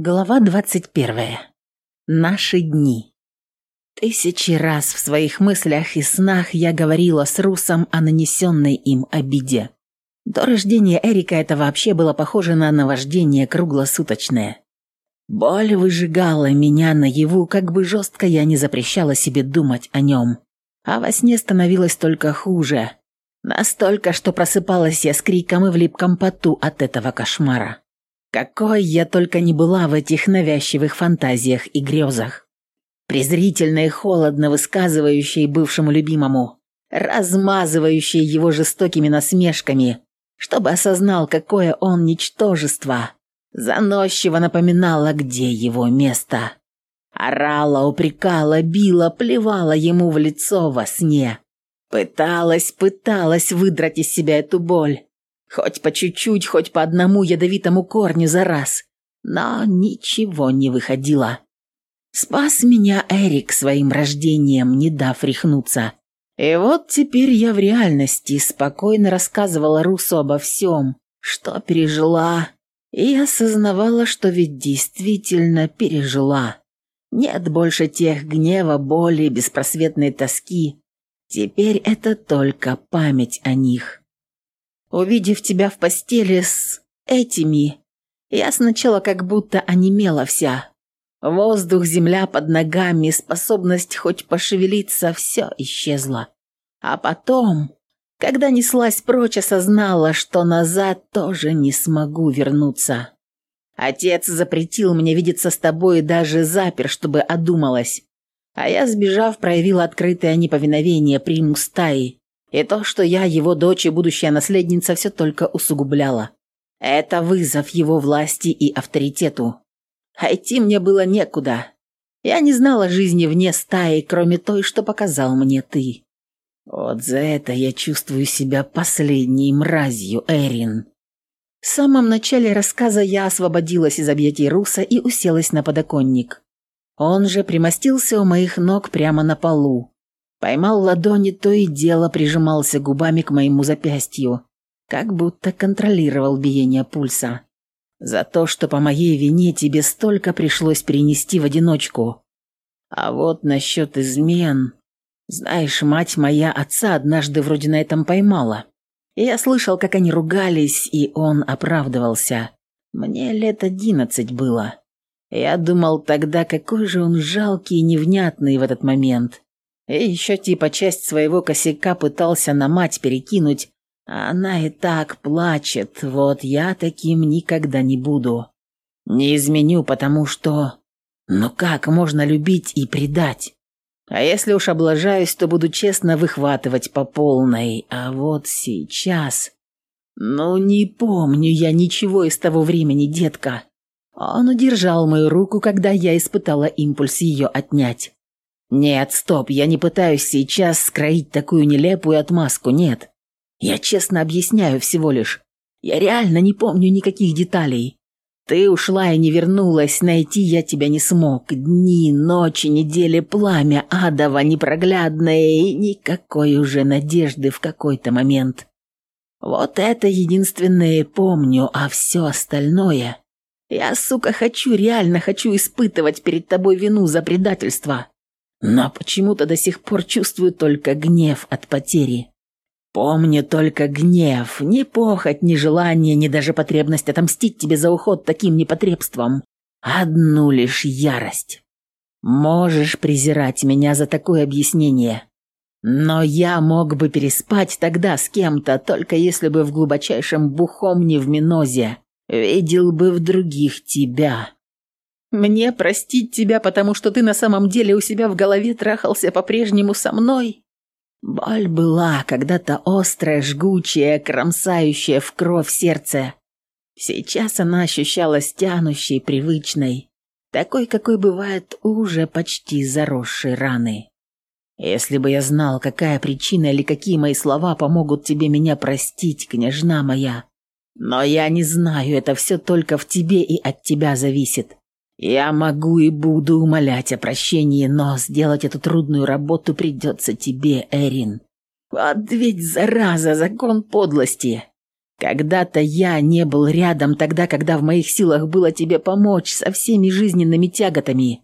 Глава 21. Наши дни. Тысячи раз в своих мыслях и снах я говорила с Русом о нанесенной им обиде. До рождения Эрика это вообще было похоже на наваждение круглосуточное. Боль выжигала меня наяву, как бы жестко я не запрещала себе думать о нем. А во сне становилось только хуже. Настолько, что просыпалась я с криком и в липком поту от этого кошмара. Какой я только не была в этих навязчивых фантазиях и грезах. Презрительно и холодно высказывающей бывшему любимому, размазывающей его жестокими насмешками, чтобы осознал, какое он ничтожество. Заносчиво напоминала, где его место. Орала, упрекала, била, плевала ему в лицо во сне. Пыталась, пыталась выдрать из себя эту боль Хоть по чуть-чуть, хоть по одному ядовитому корню за раз. Но ничего не выходило. Спас меня Эрик своим рождением, не дав рехнуться. И вот теперь я в реальности спокойно рассказывала Русу обо всем, что пережила, и осознавала, что ведь действительно пережила. Нет больше тех гнева, боли, беспросветной тоски. Теперь это только память о них. Увидев тебя в постели с этими, я сначала как будто онемела вся. Воздух, земля под ногами, способность хоть пошевелиться, все исчезло. А потом, когда неслась прочь, осознала, что назад тоже не смогу вернуться. Отец запретил мне видеться с тобой и даже запер, чтобы одумалась. А я, сбежав, проявила открытое неповиновение приму стаи и то, что я его дочь и будущая наследница, все только усугубляло. Это вызов его власти и авторитету. А идти мне было некуда. Я не знала жизни вне стаи, кроме той, что показал мне ты. Вот за это я чувствую себя последней мразью, Эрин. В самом начале рассказа я освободилась из объятий Руса и уселась на подоконник. Он же примостился у моих ног прямо на полу, Поймал ладони, то и дело прижимался губами к моему запястью, как будто контролировал биение пульса. За то, что по моей вине тебе столько пришлось перенести в одиночку. А вот насчет измен... Знаешь, мать моя отца однажды вроде на этом поймала. Я слышал, как они ругались, и он оправдывался. Мне лет одиннадцать было. Я думал тогда, какой же он жалкий и невнятный в этот момент. И еще типа часть своего косяка пытался на мать перекинуть, а она и так плачет, вот я таким никогда не буду. Не изменю, потому что... Ну как можно любить и предать? А если уж облажаюсь, то буду честно выхватывать по полной. А вот сейчас... Ну, не помню я ничего из того времени, детка. Он удержал мою руку, когда я испытала импульс ее отнять. «Нет, стоп, я не пытаюсь сейчас скроить такую нелепую отмазку, нет. Я честно объясняю всего лишь. Я реально не помню никаких деталей. Ты ушла и не вернулась, найти я тебя не смог. Дни, ночи, недели, пламя адово, непроглядное и никакой уже надежды в какой-то момент. Вот это единственное помню, а все остальное... Я, сука, хочу, реально хочу испытывать перед тобой вину за предательство. Но почему-то до сих пор чувствую только гнев от потери. Помню только гнев, ни похоть, ни желание, ни даже потребность отомстить тебе за уход таким непотребством. Одну лишь ярость. Можешь презирать меня за такое объяснение. Но я мог бы переспать тогда с кем-то, только если бы в глубочайшем бухом не в минозе видел бы в других тебя. Мне простить тебя, потому что ты на самом деле у себя в голове трахался по-прежнему со мной? Боль была когда-то острая, жгучая, кромсающая в кровь сердце. Сейчас она ощущалась тянущей, привычной, такой, какой бывает уже почти заросшей раны. Если бы я знал, какая причина или какие мои слова помогут тебе меня простить, княжна моя. Но я не знаю, это все только в тебе и от тебя зависит. Я могу и буду умолять о прощении, но сделать эту трудную работу придется тебе, Эрин. Вот ведь зараза, закон подлости. Когда-то я не был рядом тогда, когда в моих силах было тебе помочь со всеми жизненными тяготами.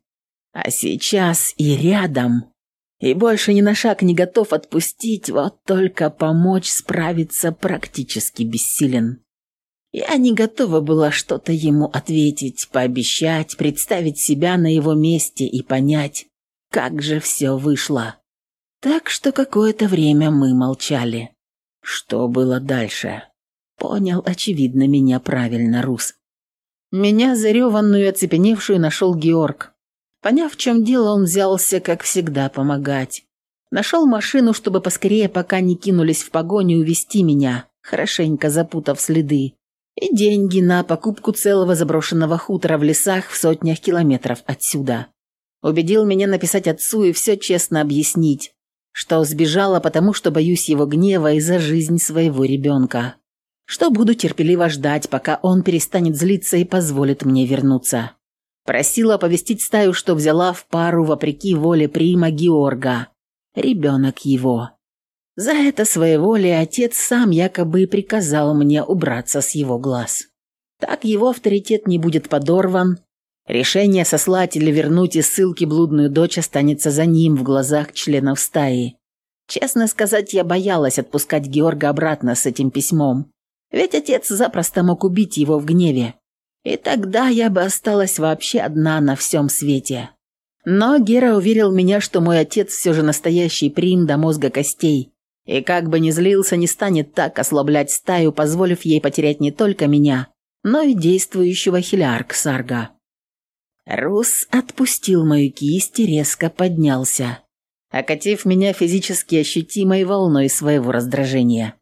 А сейчас и рядом. И больше ни на шаг не готов отпустить, вот только помочь справиться практически бессилен. Я не готова была что-то ему ответить, пообещать, представить себя на его месте и понять, как же все вышло. Так что какое-то время мы молчали. Что было дальше? Понял, очевидно, меня правильно Рус. Меня зареванную и оцепеневшую нашел Георг. Поняв, в чем дело, он взялся, как всегда, помогать. Нашел машину, чтобы поскорее, пока не кинулись в погоню, увести меня, хорошенько запутав следы и деньги на покупку целого заброшенного хутора в лесах в сотнях километров отсюда. Убедил меня написать отцу и все честно объяснить, что сбежала потому, что боюсь его гнева из-за жизнь своего ребенка, что буду терпеливо ждать, пока он перестанет злиться и позволит мне вернуться. Просила оповестить стаю, что взяла в пару вопреки воле прима Георга, ребенок его. За это своеволие отец сам якобы приказал мне убраться с его глаз. Так его авторитет не будет подорван. Решение сослать или вернуть из ссылки блудную дочь останется за ним в глазах членов стаи. Честно сказать, я боялась отпускать Георга обратно с этим письмом. Ведь отец запросто мог убить его в гневе. И тогда я бы осталась вообще одна на всем свете. Но Гера уверил меня, что мой отец все же настоящий прим до мозга костей и как бы ни злился, не станет так ослаблять стаю, позволив ей потерять не только меня, но и действующего Хилярк Сарга. Рус отпустил мою кисть и резко поднялся, окатив меня физически ощутимой волной своего раздражения.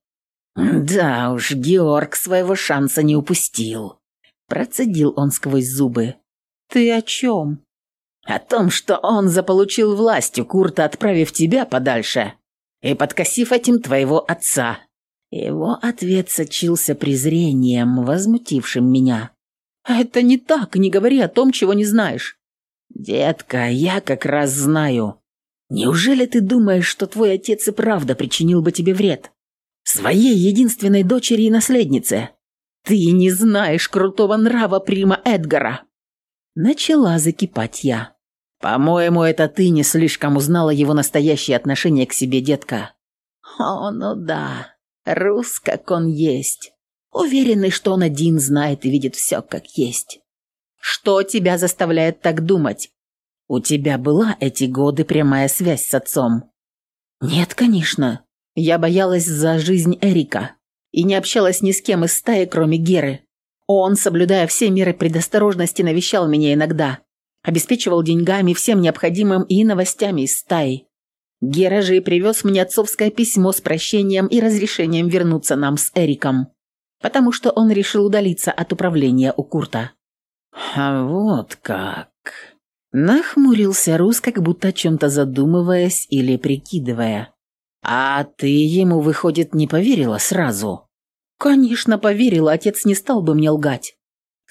«Да уж, Георг своего шанса не упустил», – процедил он сквозь зубы. «Ты о чем?» «О том, что он заполучил власть у Курта, отправив тебя подальше и подкосив этим твоего отца». Его ответ сочился презрением, возмутившим меня. «Это не так, не говори о том, чего не знаешь». «Детка, я как раз знаю. Неужели ты думаешь, что твой отец и правда причинил бы тебе вред? Своей единственной дочери и наследнице? Ты не знаешь крутого нрава прима Эдгара». Начала закипать я. «По-моему, это ты не слишком узнала его настоящее отношение к себе, детка». «О, ну да, рус, как он есть. Уверенный, что он один знает и видит все, как есть. Что тебя заставляет так думать? У тебя была эти годы прямая связь с отцом?» «Нет, конечно. Я боялась за жизнь Эрика и не общалась ни с кем из стаи, кроме Геры. Он, соблюдая все меры предосторожности, навещал меня иногда, обеспечивал деньгами, всем необходимым и новостями из стаи. Гера же и привез мне отцовское письмо с прощением и разрешением вернуться нам с Эриком, потому что он решил удалиться от управления у Курта. «А вот как...» Нахмурился Рус, как будто о чем-то задумываясь или прикидывая. «А ты ему, выходит, не поверила сразу?» «Конечно, поверила, отец не стал бы мне лгать.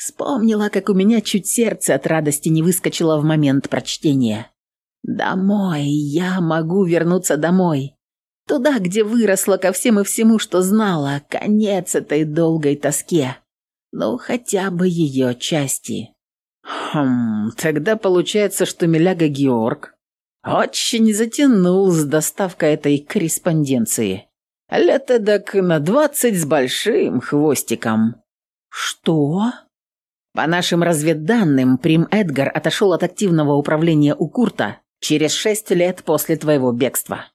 Вспомнила, как у меня чуть сердце от радости не выскочило в момент прочтения. «Домой! Я могу вернуться домой!» Туда, где выросла ко всем и всему, что знала, конец этой долгой тоске. Ну, хотя бы ее части. Хм, тогда получается, что Миляга Георг очень затянул с доставкой этой корреспонденции. Лет эдак на двадцать с большим хвостиком. Что? По нашим разведданным, Прим Эдгар отошел от активного управления у Курта через шесть лет после твоего бегства.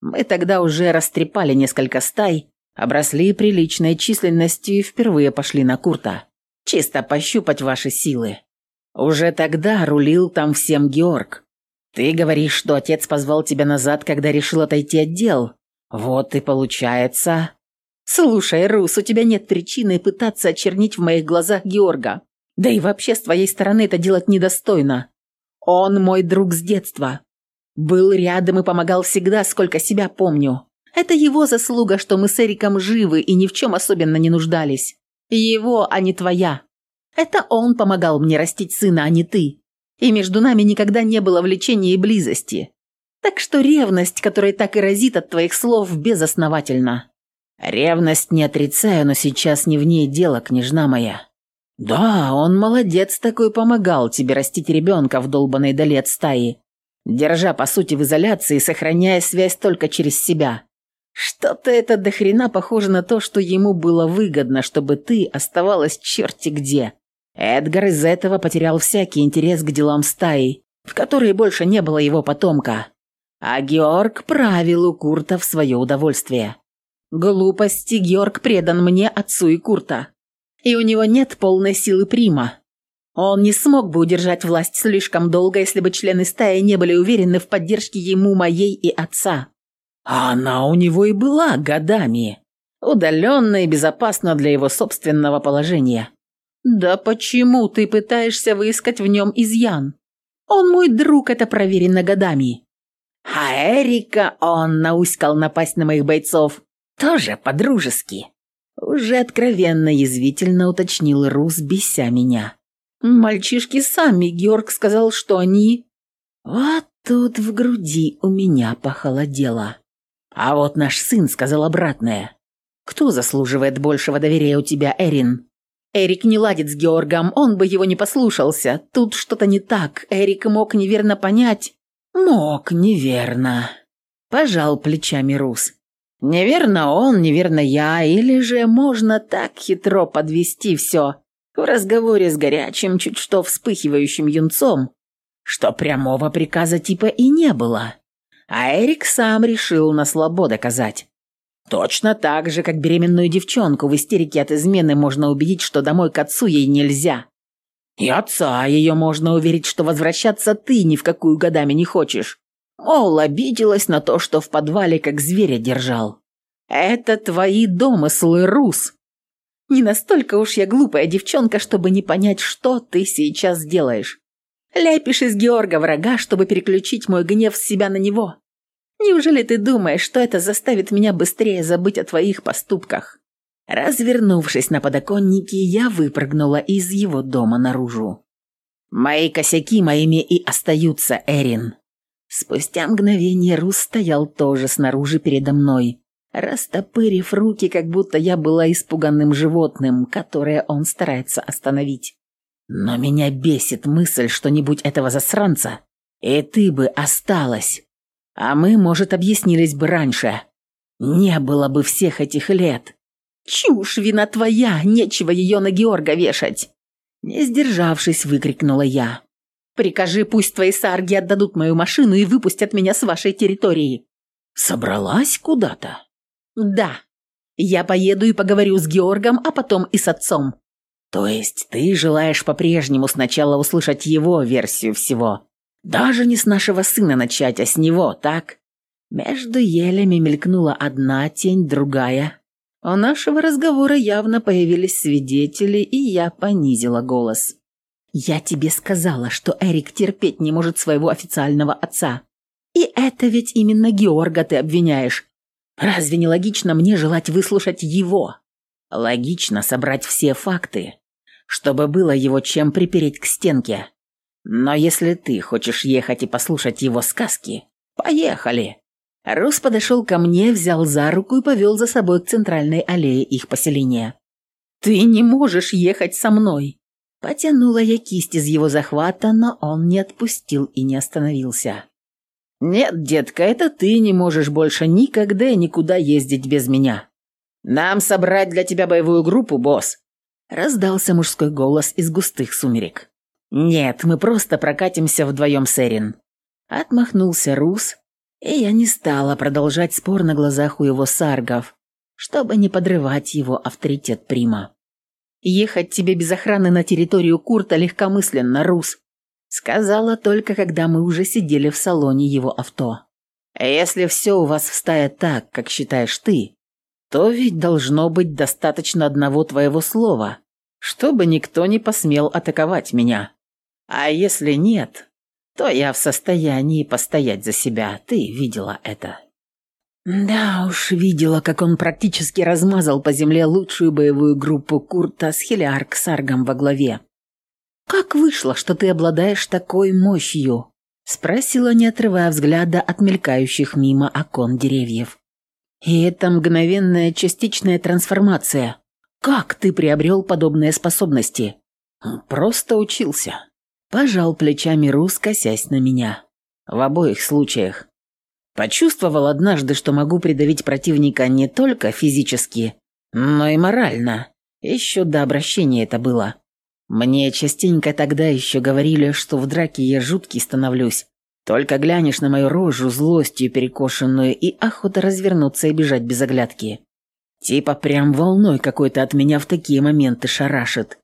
Мы тогда уже растрепали несколько стай, обросли приличной численностью и впервые пошли на Курта. Чисто пощупать ваши силы. Уже тогда рулил там всем Георг. Ты говоришь, что отец позвал тебя назад, когда решил отойти от дел. Вот и получается... Слушай, Рус, у тебя нет причины пытаться очернить в моих глазах Георга. Да и вообще с твоей стороны это делать недостойно. Он мой друг с детства. Был рядом и помогал всегда, сколько себя помню. Это его заслуга, что мы с Эриком живы и ни в чем особенно не нуждались. Его, а не твоя. Это он помогал мне растить сына, а не ты. И между нами никогда не было влечения и близости. Так что ревность, которая так и разит от твоих слов, безосновательна. Ревность не отрицаю, но сейчас не в ней дело, княжна моя. Да, он молодец такой помогал тебе растить ребенка в долбанной дали от стаи, держа, по сути, в изоляции, сохраняя связь только через себя. Что-то это до хрена похоже на то, что ему было выгодно, чтобы ты оставалась черти где. Эдгар из за этого потерял всякий интерес к делам стаи, в которой больше не было его потомка. А Георг правил у Курта в свое удовольствие. Глупости Георг предан мне, отцу и Курта. И у него нет полной силы прима. Он не смог бы удержать власть слишком долго, если бы члены стаи не были уверены в поддержке ему, моей и отца. А она у него и была годами. Удаленно и безопасно для его собственного положения. Да почему ты пытаешься выискать в нем изъян? Он мой друг, это проверено годами. А Эрика он науськал напасть на моих бойцов. Тоже по-дружески. Уже откровенно язвительно уточнил Рус, беся меня. Мальчишки сами, Георг сказал, что они... Вот тут в груди у меня похолодело. А вот наш сын сказал обратное. Кто заслуживает большего доверия у тебя, Эрин? Эрик не ладит с Георгом, он бы его не послушался. Тут что-то не так. Эрик мог неверно понять. Мог неверно. Пожал плечами Рус. Неверно он, неверно я, или же можно так хитро подвести все в разговоре с горячим, чуть что вспыхивающим юнцом, что прямого приказа типа и не было. А Эрик сам решил на слабо доказать. Точно так же, как беременную девчонку в истерике от измены можно убедить, что домой к отцу ей нельзя. И отца ее можно уверить, что возвращаться ты ни в какую годами не хочешь. Мол, обиделась на то, что в подвале как зверя держал. Это твои домыслы, Рус. Не настолько уж я глупая девчонка, чтобы не понять, что ты сейчас делаешь. Ляпишь из Георга врага, чтобы переключить мой гнев с себя на него. Неужели ты думаешь, что это заставит меня быстрее забыть о твоих поступках?» Развернувшись на подоконнике, я выпрыгнула из его дома наружу. «Мои косяки моими и остаются, Эрин». Спустя мгновение Рус стоял тоже снаружи передо мной, растопырив руки, как будто я была испуганным животным, которое он старается остановить. Но меня бесит мысль, что не будь этого засранца, и ты бы осталась. А мы, может, объяснились бы раньше. Не было бы всех этих лет. Чушь, вина твоя, нечего ее на Георга вешать. Не сдержавшись, выкрикнула я. Прикажи, пусть твои сарги отдадут мою машину и выпустят меня с вашей территории. Собралась куда-то? Да. Я поеду и поговорю с Георгом, а потом и с отцом. То есть ты желаешь по-прежнему сначала услышать его версию всего? Даже не с нашего сына начать, а с него, так? Между елями мелькнула одна тень, другая. У нашего разговора явно появились свидетели, и я понизила голос. «Я тебе сказала, что Эрик терпеть не может своего официального отца. И это ведь именно Георга ты обвиняешь. Разве не логично мне желать выслушать его?» Логично собрать все факты, чтобы было его чем припереть к стенке. Но если ты хочешь ехать и послушать его сказки, поехали. Рус подошел ко мне, взял за руку и повел за собой к центральной аллее их поселения. «Ты не можешь ехать со мной!» Потянула я кисть из его захвата, но он не отпустил и не остановился. «Нет, детка, это ты не можешь больше никогда и никуда ездить без меня. «Нам собрать для тебя боевую группу, босс!» Раздался мужской голос из густых сумерек. «Нет, мы просто прокатимся вдвоем с Эрин». Отмахнулся Рус, и я не стала продолжать спор на глазах у его саргов, чтобы не подрывать его авторитет Прима. «Ехать тебе без охраны на территорию Курта легкомысленно, Рус», сказала только, когда мы уже сидели в салоне его авто. «Если все у вас в стае так, как считаешь ты, то ведь должно быть достаточно одного твоего слова, чтобы никто не посмел атаковать меня. А если нет, то я в состоянии постоять за себя. Ты видела это?» Да уж, видела, как он практически размазал по земле лучшую боевую группу Курта с Хелиарк Саргом во главе. «Как вышло, что ты обладаешь такой мощью?» – спросила, не отрывая взгляда от мелькающих мимо окон деревьев. И это мгновенная частичная трансформация. Как ты приобрел подобные способности? Просто учился. Пожал плечами Рус, косясь на меня. В обоих случаях. Почувствовал однажды, что могу придавить противника не только физически, но и морально. Еще до обращения это было. Мне частенько тогда еще говорили, что в драке я жуткий становлюсь. Только глянешь на мою рожу злостью перекошенную и охота развернуться и бежать без оглядки. Типа прям волной какой-то от меня в такие моменты шарашит.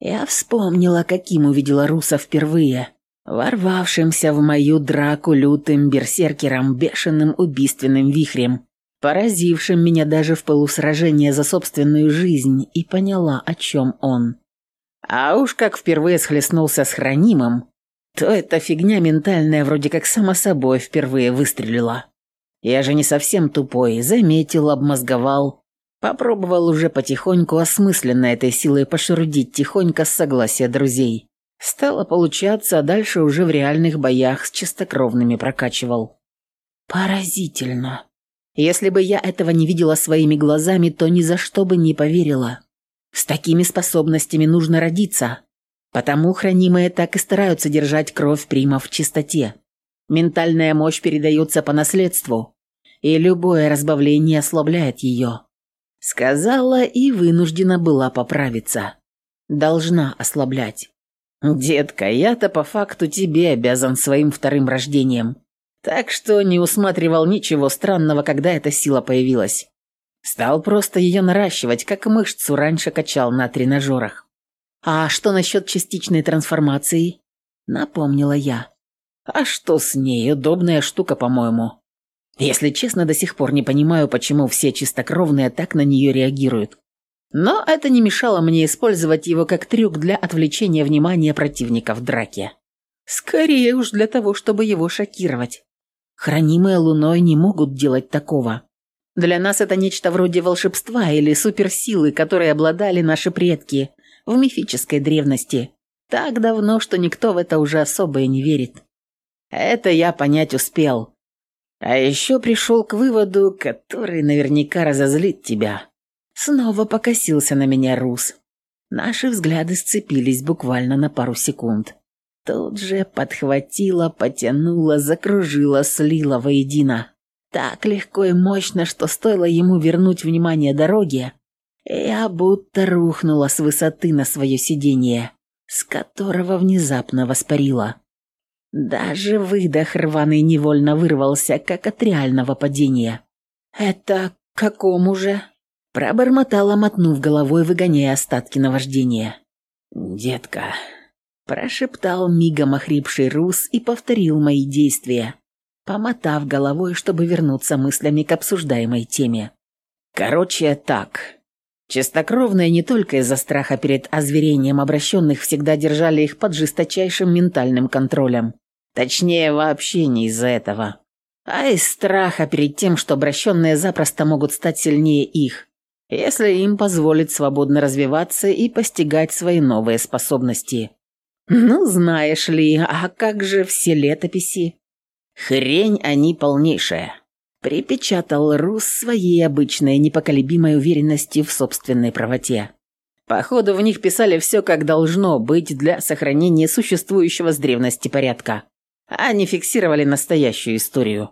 Я вспомнила, каким увидела Руса впервые, ворвавшимся в мою драку лютым берсеркером, бешеным убийственным вихрем, поразившим меня даже в полусражении за собственную жизнь, и поняла, о чем он. А уж как впервые схлестнулся с хранимым, то эта фигня ментальная вроде как сама собой впервые выстрелила. Я же не совсем тупой, заметил, обмозговал, попробовал уже потихоньку осмысленно этой силой пошурдить тихонько с согласия друзей. Стало получаться, а дальше уже в реальных боях с чистокровными прокачивал. Поразительно. Если бы я этого не видела своими глазами, то ни за что бы не поверила. С такими способностями нужно родиться. Потому хранимые так и стараются держать кровь прима в чистоте. Ментальная мощь передается по наследству, и любое разбавление ослабляет ее. Сказала и вынуждена была поправиться. Должна ослаблять. «Детка, я-то по факту тебе обязан своим вторым рождением. Так что не усматривал ничего странного, когда эта сила появилась. Стал просто ее наращивать, как мышцу раньше качал на тренажерах. «А что насчет частичной трансформации?» Напомнила я. «А что с ней? Удобная штука, по-моему. Если честно, до сих пор не понимаю, почему все чистокровные так на нее реагируют. Но это не мешало мне использовать его как трюк для отвлечения внимания противника в драке. Скорее уж для того, чтобы его шокировать. Хранимые луной не могут делать такого. Для нас это нечто вроде волшебства или суперсилы, которые обладали наши предки в мифической древности. Так давно, что никто в это уже особо и не верит. Это я понять успел. А еще пришел к выводу, который наверняка разозлит тебя. Снова покосился на меня Рус. Наши взгляды сцепились буквально на пару секунд. Тут же подхватила, потянула, закружила, слила воедино. Так легко и мощно, что стоило ему вернуть внимание дороге, я будто рухнула с высоты на свое сиденье, с которого внезапно воспарила. Даже выдох рваный невольно вырвался, как от реального падения. «Это какому же?» Пробормотала, мотнув головой, выгоняя остатки наваждения. «Детка», – прошептал мигом охрипший Рус и повторил мои действия, помотав головой, чтобы вернуться мыслями к обсуждаемой теме. Короче, так. Чистокровные не только из-за страха перед озверением обращенных всегда держали их под жесточайшим ментальным контролем. Точнее, вообще не из-за этого. А из страха перед тем, что обращенные запросто могут стать сильнее их, если им позволить свободно развиваться и постигать свои новые способности. Ну, знаешь ли, а как же все летописи? Хрень они полнейшая. Припечатал Рус своей обычной непоколебимой уверенностью в собственной правоте. Походу, в них писали все, как должно быть для сохранения существующего с древности порядка, а не фиксировали настоящую историю.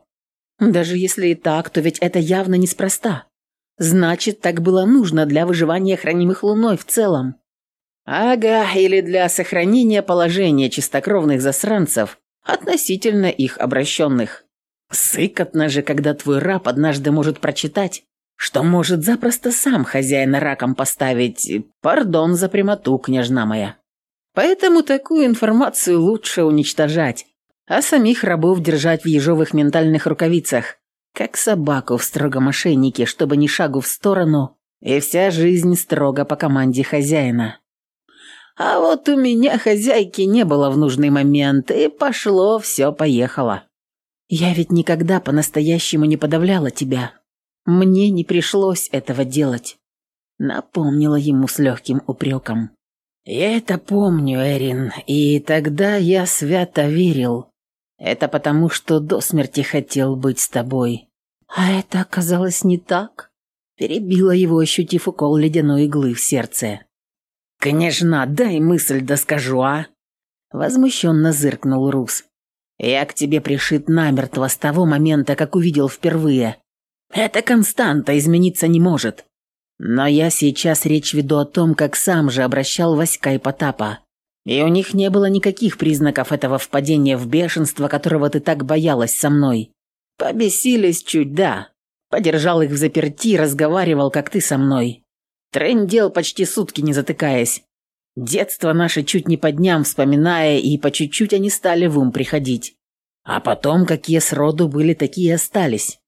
Даже если и так, то ведь это явно неспроста. Значит, так было нужно для выживания хранимых луной в целом. Ага, или для сохранения положения чистокровных засранцев относительно их обращенных. Сыкотно же, когда твой раб однажды может прочитать, что может запросто сам хозяина раком поставить. Пардон за прямоту, княжна моя. Поэтому такую информацию лучше уничтожать, а самих рабов держать в ежовых ментальных рукавицах, как собаку в строгом ошейнике, чтобы ни шагу в сторону, и вся жизнь строго по команде хозяина. А вот у меня хозяйки не было в нужный момент, и пошло, все поехало. Я ведь никогда по-настоящему не подавляла тебя. Мне не пришлось этого делать. Напомнила ему с легким упреком. Я это помню, Эрин, и тогда я свято верил. Это потому, что до смерти хотел быть с тобой. А это оказалось не так. Перебила его, ощутив укол ледяной иглы в сердце. «Княжна, дай мысль доскажу, а?» Возмущенно зыркнул Рус. «Я к тебе пришит намертво с того момента, как увидел впервые. Это константа, измениться не может. Но я сейчас речь веду о том, как сам же обращал Васька и Потапа. И у них не было никаких признаков этого впадения в бешенство, которого ты так боялась со мной. Побесились чуть, да. Подержал их в заперти, разговаривал, как ты со мной. Трындел почти сутки не затыкаясь. Детство наше чуть не по дням вспоминая, и по чуть-чуть они стали в ум приходить. А потом, какие сроду были, такие остались.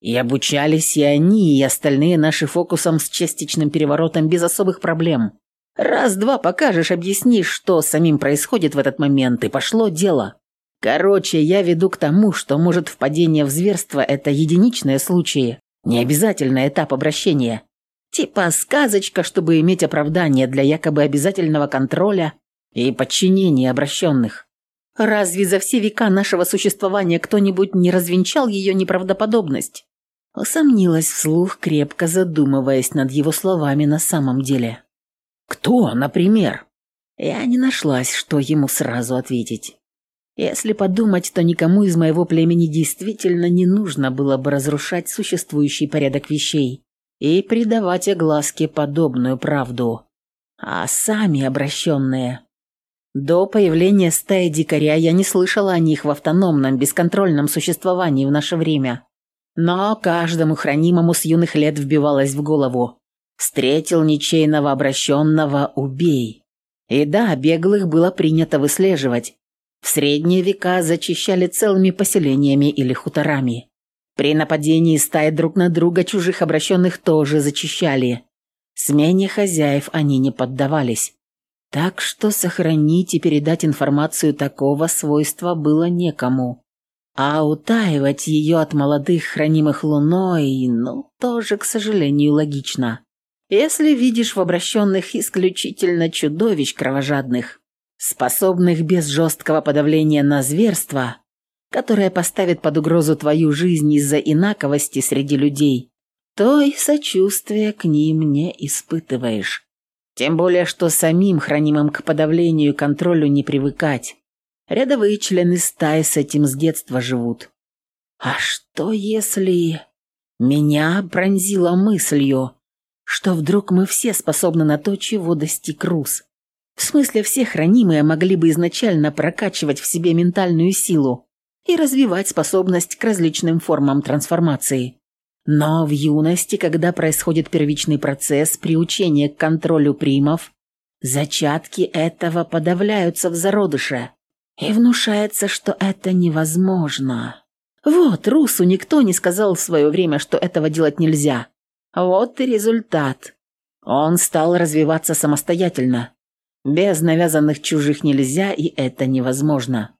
И обучались и они, и остальные наши фокусом с частичным переворотом без особых проблем. Раз-два покажешь, объяснишь, что самим происходит в этот момент, и пошло дело. Короче, я веду к тому, что, может, впадение в зверство – это единичные случаи, не обязательно этап обращения. Типа сказочка, чтобы иметь оправдание для якобы обязательного контроля и подчинения обращенных. Разве за все века нашего существования кто-нибудь не развенчал ее неправдоподобность? Усомнилась вслух, крепко задумываясь над его словами на самом деле. «Кто, например?» Я не нашлась, что ему сразу ответить. Если подумать, то никому из моего племени действительно не нужно было бы разрушать существующий порядок вещей и придавать огласке подобную правду. А сами обращенные... До появления стаи дикаря я не слышала о них в автономном, бесконтрольном существовании в наше время. Но каждому хранимому с юных лет вбивалось в голову. Встретил ничейного обращенного – убей. И да, беглых было принято выслеживать. В средние века зачищали целыми поселениями или хуторами. При нападении стаи друг на друга чужих обращенных тоже зачищали. Смене хозяев они не поддавались. Так что сохранить и передать информацию такого свойства было некому. А утаивать ее от молодых, хранимых луной, ну, тоже, к сожалению, логично. Если видишь в обращенных исключительно чудовищ кровожадных, способных без жесткого подавления на зверство, которое поставит под угрозу твою жизнь из-за инаковости среди людей, то и сочувствия к ним не испытываешь. Тем более, что самим хранимым к подавлению и контролю не привыкать. Рядовые члены стаи с этим с детства живут. А что если... Меня пронзило мыслью, что вдруг мы все способны на то, чего достиг Рус. В смысле, все хранимые могли бы изначально прокачивать в себе ментальную силу и развивать способность к различным формам трансформации. Но в юности, когда происходит первичный процесс приучения к контролю примов, зачатки этого подавляются в зародыше, и внушается, что это невозможно. Вот, Русу никто не сказал в свое время, что этого делать нельзя. Вот и результат. Он стал развиваться самостоятельно. Без навязанных чужих нельзя, и это невозможно.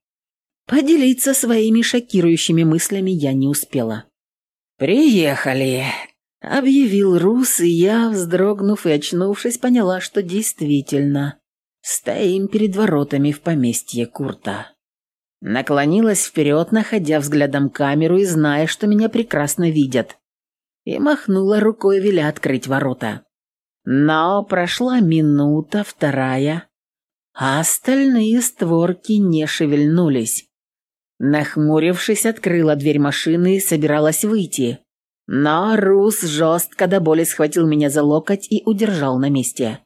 Поделиться своими шокирующими мыслями я не успела. «Приехали», — объявил Рус, и я, вздрогнув и очнувшись, поняла, что действительно стоим перед воротами в поместье Курта. Наклонилась вперед, находя взглядом камеру и зная, что меня прекрасно видят, и махнула рукой, веля открыть ворота. Но прошла минута, вторая, а остальные створки не шевельнулись. Нахмурившись, открыла дверь машины и собиралась выйти. Но Рус жестко до боли схватил меня за локоть и удержал на месте.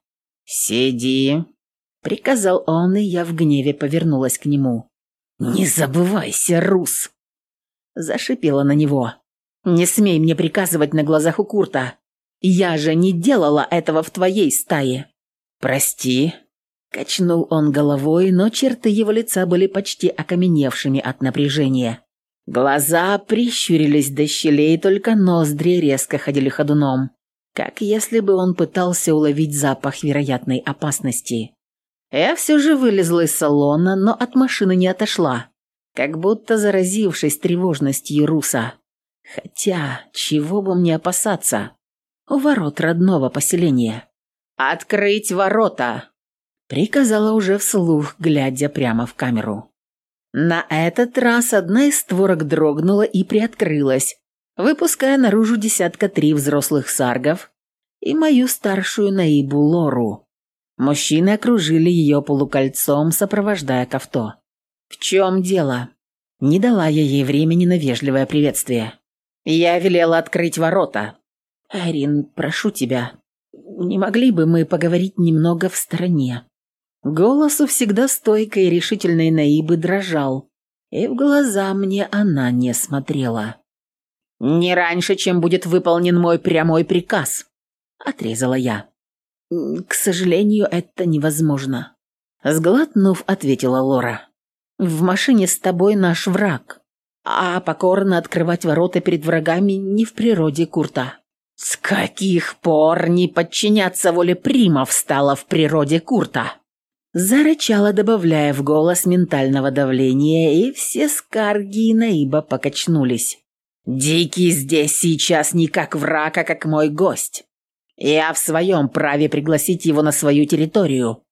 «Сиди», — приказал он, и я в гневе повернулась к нему. «Не забывайся, Рус!» Зашипела на него. «Не смей мне приказывать на глазах у Курта. Я же не делала этого в твоей стае». «Прости», Качнул он головой, но черты его лица были почти окаменевшими от напряжения. Глаза прищурились до щелей, только ноздри резко ходили ходуном, как если бы он пытался уловить запах вероятной опасности. Я все же вылезла из салона, но от машины не отошла, как будто заразившись тревожностью Руса. Хотя, чего бы мне опасаться? У ворот родного поселения. «Открыть ворота!» Приказала уже вслух, глядя прямо в камеру. На этот раз одна из створок дрогнула и приоткрылась, выпуская наружу десятка три взрослых саргов и мою старшую Наибу Лору. Мужчины окружили ее полукольцом, сопровождая к авто. «В чем дело?» Не дала я ей времени на вежливое приветствие. Я велела открыть ворота. «Эрин, прошу тебя, не могли бы мы поговорить немного в стороне?» Голос у всегда стойкой и решительной Наибы дрожал, и в глаза мне она не смотрела. «Не раньше, чем будет выполнен мой прямой приказ», — отрезала я. «К сожалению, это невозможно», — сглотнув, ответила Лора. «В машине с тобой наш враг, а покорно открывать ворота перед врагами не в природе Курта». «С каких пор не подчиняться воле примов стало в природе Курта?» Зарычала, добавляя в голос ментального давления, и все скарги и наиба покачнулись. «Дикий здесь сейчас не как враг, а как мой гость. Я в своем праве пригласить его на свою территорию.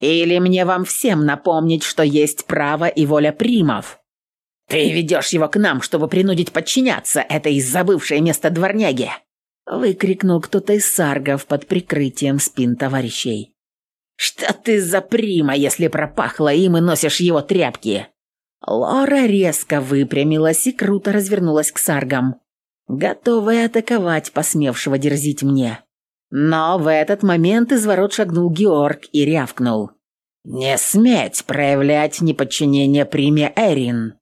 Или мне вам всем напомнить, что есть право и воля примов? Ты ведешь его к нам, чтобы принудить подчиняться этой забывшей место дворняги!» Выкрикнул кто-то из саргов под прикрытием спин товарищей. «Что ты за прима, если пропахло им и носишь его тряпки?» Лора резко выпрямилась и круто развернулась к саргам, готовая атаковать посмевшего дерзить мне. Но в этот момент из ворот шагнул Георг и рявкнул. «Не сметь проявлять неподчинение приме Эрин!»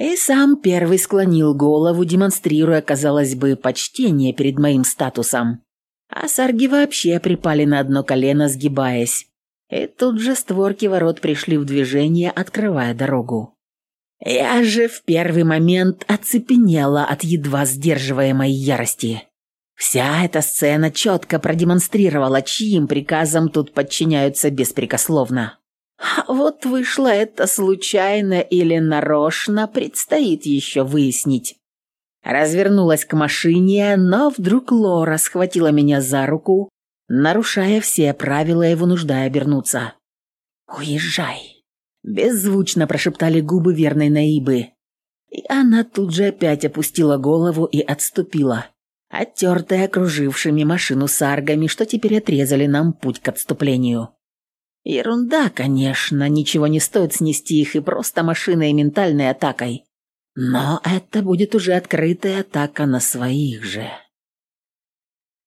И сам первый склонил голову, демонстрируя, казалось бы, почтение перед моим статусом. А сарги вообще припали на одно колено, сгибаясь, и тут же створки ворот пришли в движение, открывая дорогу. Я же в первый момент оцепенела от едва сдерживаемой ярости. Вся эта сцена четко продемонстрировала, чьим приказам тут подчиняются беспрекословно. Вот вышло это случайно или нарочно, предстоит еще выяснить. Развернулась к машине, но вдруг Лора схватила меня за руку нарушая все правила и вынуждая обернуться. «Уезжай!» – беззвучно прошептали губы верной Наибы. И она тут же опять опустила голову и отступила, оттертая окружившими машину саргами, что теперь отрезали нам путь к отступлению. Ерунда, конечно, ничего не стоит снести их и просто машиной и ментальной атакой. Но это будет уже открытая атака на своих же.